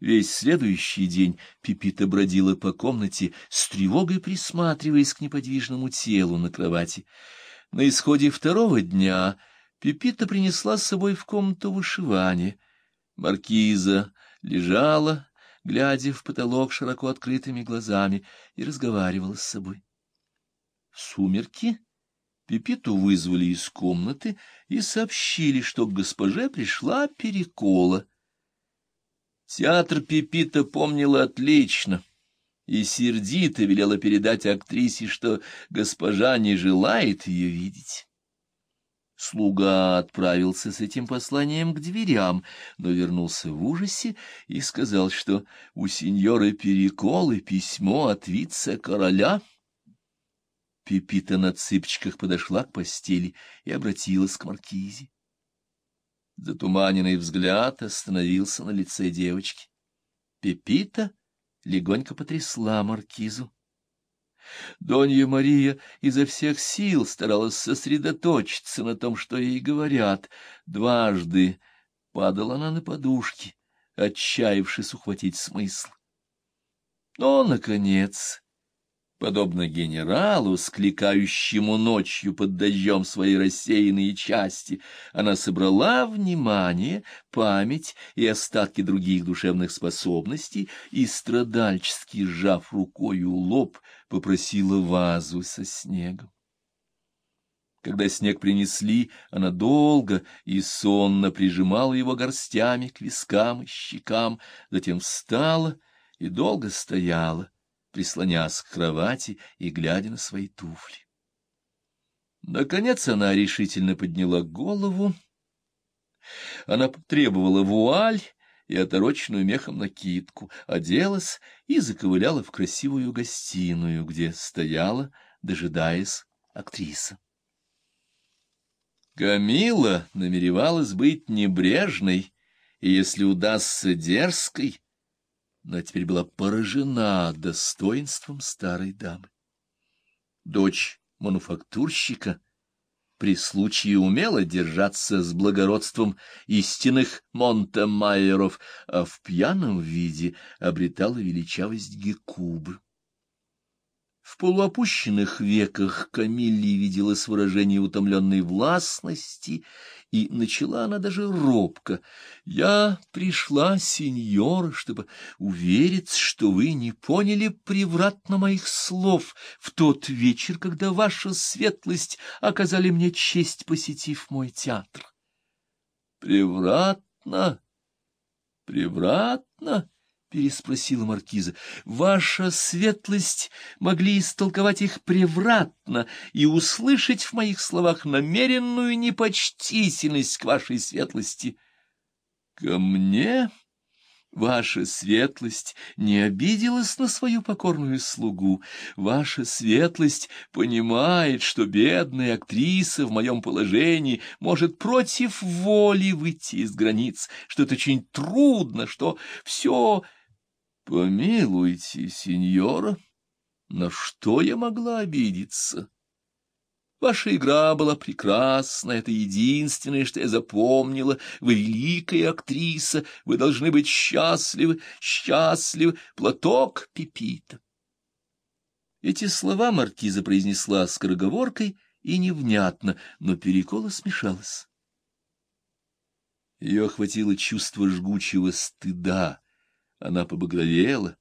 Весь следующий день Пипита бродила по комнате, с тревогой присматриваясь к неподвижному телу на кровати. На исходе второго дня Пипита принесла с собой в комнату вышивание. Маркиза лежала, глядя в потолок широко открытыми глазами, и разговаривала с собой. В сумерки Пипиту вызвали из комнаты и сообщили, что к госпоже пришла Перекола. Театр Пипита помнила отлично и сердито велела передать актрисе, что госпожа не желает ее видеть. Слуга отправился с этим посланием к дверям, но вернулся в ужасе и сказал, что у сеньоры Переколы письмо от вице-короля. Пипита на цыпочках подошла к постели и обратилась к маркизе. Затуманенный взгляд остановился на лице девочки. Пепита легонько потрясла маркизу. Донья Мария изо всех сил старалась сосредоточиться на том, что ей говорят. Дважды падала она на подушки, отчаявшись ухватить смысл. Но, наконец, подобно генералу, скликающему ночью под дождем свои рассеянные части, она собрала внимание, память и остатки других душевных способностей и, страдальчески сжав рукою лоб, попросила вазу со снегом. Когда снег принесли, она долго и сонно прижимала его горстями к вискам и щекам, затем встала и долго стояла, прислонясь к кровати и глядя на свои туфли. Наконец она решительно подняла голову. Она потребовала вуаль и отороченную мехом накидку, оделась и заковыляла в красивую гостиную, где стояла, дожидаясь, актриса. Камила намеревалась быть небрежной, и, если удастся дерзкой, но теперь была поражена достоинством старой дамы. Дочь мануфактурщика при случае умела держаться с благородством истинных Монтемайеров, а в пьяном виде обретала величавость Гекубы. В полуопущенных веках Камилли виделось выражение утомленной властности, и начала она даже робко. «Я пришла, сеньор, чтобы увериться, что вы не поняли превратно моих слов в тот вечер, когда ваша светлость оказали мне честь, посетив мой театр». «Превратно? Превратно?» — переспросила маркиза. — Ваша светлость могли истолковать их превратно и услышать в моих словах намеренную непочтительность к вашей светлости. — Ко мне? Ваша светлость не обиделась на свою покорную слугу. Ваша светлость понимает, что бедная актриса в моем положении может против воли выйти из границ, что это очень трудно, что все... Помилуйте, сеньора, на что я могла обидеться? Ваша игра была прекрасна, это единственное, что я запомнила. Вы великая актриса, вы должны быть счастливы, счастливы. Платок Пипита. Эти слова маркиза произнесла скороговоркой и невнятно, но перекола смешалась. Ее охватило чувство жгучего стыда. Она побагровела